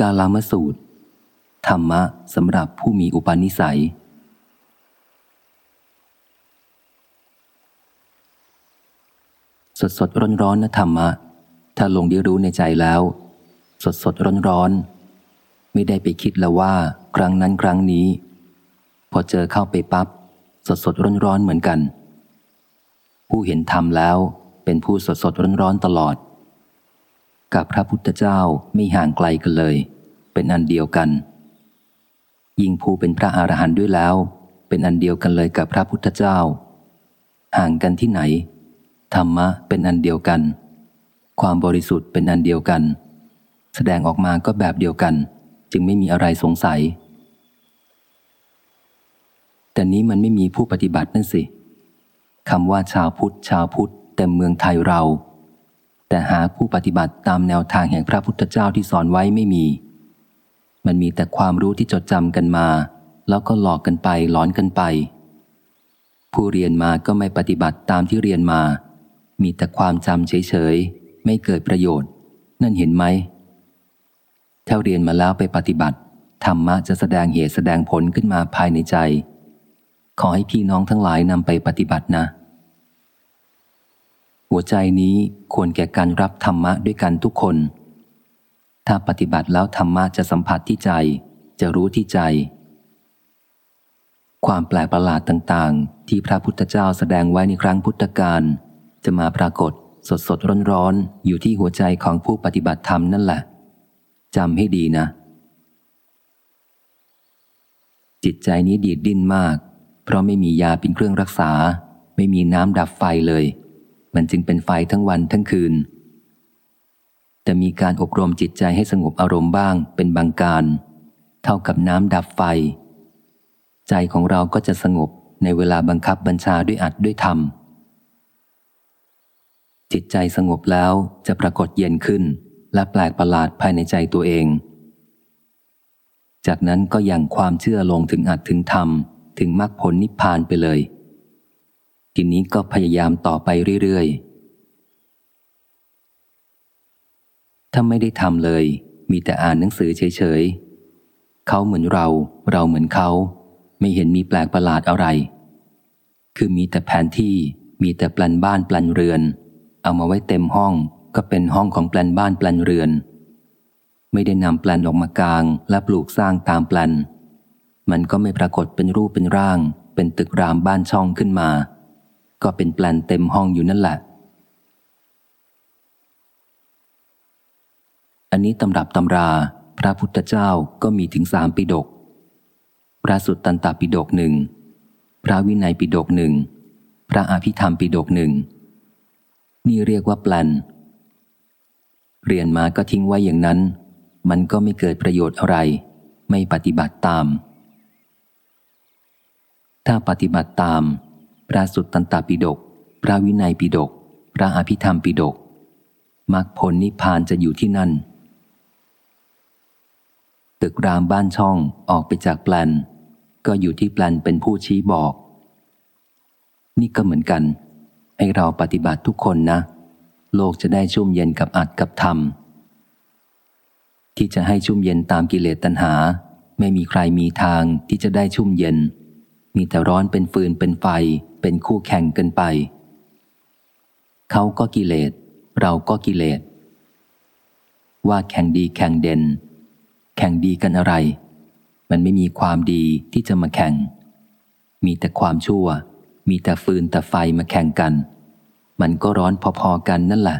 กาลามสูตร ธรรมะสำหรับผู้มีอุปนิสัย สดสดร้อนร้อนนะธรรมะ ถ้าลงได้รู้ในใจแล้ว สดสดร้อนร้อนไม่ได้ไปคิดแล้วว่า ครั้งนั้นครั้งนี้ พอเจอเข้าไปปับ๊บสดสดร้อนร้อนเหมือนกัน ผู้เห็นธรรมแล้วเป็นผู้สดสดร้อนร้อนตลอด กับพระพุทธเจ้าไม่ห่างไกลกันเลย เป็นอันเดียวกัน ยิ่งผู้เป็นพระอรหันต์ด้วยแล้ว เป็นอันเดียวกันเลยกับพระพุทธเจ้า ห่างกันที่ไหน ธรรมะเป็นอันเดียวกัน ความบริสุทธิ์เป็นอันเดียวกัน แสดงออกมาก็แบบเดียวกัน จึงไม่มีอะไรสงสัย แต่นี้มันไม่มีผู้ปฏิบัตินั่นสิคำว่าชาวพุทธชาวพุทธเต็มเมืองไทยเรา แต่หาผู้ปฏิบัติตามแนวทางแห่งพระพุทธเจ้าที่สอนไว้ไม่มี มันมีแต่ความรู้ที่จดจำกันมา แล้วก็หลอกกันไปหลอนกันไป ผู้เรียนมาก็ไม่ปฏิบัติตามที่เรียนมา มีแต่ความจำเฉยๆ ไม่เกิดประโยชน์ นั่นเห็นไหมถ้าเรียนมาแล้วไปปฏิบัติธรรมะจะแสดงเหตุแสดงผลขึ้นมาภายในใจ ขอให้พี่น้องทั้งหลายนำไปปฏิบัตินะ หัวใจนี้ควรแก่การรับธรรมะด้วยกันทุกคน ถ้าปฏิบัติแล้วธรรมะจะสัมผัสที่ใจ จะรู้ที่ใจ ความแปลกประหลาดต่างๆ ที่พระพุทธเจ้าแสดงไว้ในครั้งพุทธกาลจะมาปรากฏสดสดร้อนร้อนอยู่ที่หัวใจของผู้ปฏิบัติธรรมนั่นแหละจำให้ดีนะ จิตใจนี้ดีดดิ้นมาก เพราะไม่มียาเป็นเครื่องรักษา ไม่มีน้ำดับไฟเลย มันจึงเป็นไฟทั้งวันทั้งคืน แต่มีการอบรมจิตใจให้สงบอารมณ์บ้างเป็นบางการ เท่ากับน้ำดับไฟ ใจของเราก็จะสงบในเวลาบังคับบัญชาด้วยอัดด้วยธรรม จิตใจสงบแล้วจะปรากฏเย็นขึ้น และแปลกประหลาดภายในใจตัวเอง จากนั้นก็ยังความเชื่อลงถึงอัดถึงธรรม ถึงมรรคผลนิพพานไปเลย ทีนี้ก็พยายามต่อไปเรื่อยๆ ถ้าไม่ได้ทำเลย มีแต่อ่านหนังสือเฉยๆ เขาเหมือนเรา เราเหมือนเขา ไม่เห็นมีแปลกประหลาดอะไร คือมีแต่แผนที่ มีแต่แปลนบ้านแปลนเรือน เอามาไว้เต็มห้อง ก็เป็นห้องของแปลนบ้านแปลนเรือน ไม่ได้นำแปลนออกมากลาง และปลูกสร้างตามแปลนมันก็ไม่ปรากฏเป็นรูปเป็นร่าง เป็นตึกรามบ้านช่องขึ้นมา ก็เป็นแปลนเต็มห้องอยู่นั่นแหละ อันนี้ตำรับตำรา พระพุทธเจ้าก็มีถึงสามปิดก พระสุตตันตปิดกหนึ่ง พระวินัยปิดกหนึ่ง พระอภิธรรมปิดกหนึ่ง นี่เรียกว่าแปลนเรียนมาก็ทิ้งไว้อย่างนั้น มันก็ไม่เกิดประโยชน์อะไร ไม่ปฏิบัติตาม ถ้าปฏิบัติตาม พระสุตตันตปิฎกพระวินัยปิฎกพระอภิธรรมปิฎกมรรคผลนิพพานจะอยู่ที่นั่น ตึกรามบ้านช่องออกไปจากแปลน ก็อยู่ที่แปลนเป็นผู้ชี้บอก นี่ก็เหมือนกัน ให้เราปฏิบัติทุกคนนะ โลกจะได้ชุ่มเย็นกับอัดกับธรรม ที่จะให้ชุ่มเย็นตามกิเลสตัณหา ไม่มีใครมีทางที่จะได้ชุ่มเย็น มีแต่ร้อนเป็นฟืนเป็นไฟ เป็นคู่แข่งกันไป เขาก็กิเลส เราก็กิเลส ว่าแข่งดีแข่งเด่น แข่งดีกันอะไร มันไม่มีความดีที่จะมาแข่ง มีแต่ความชั่ว มีแต่ฟืนแต่ไฟมาแข่งกัน มันก็ร้อนพอๆกันนั่นแหละ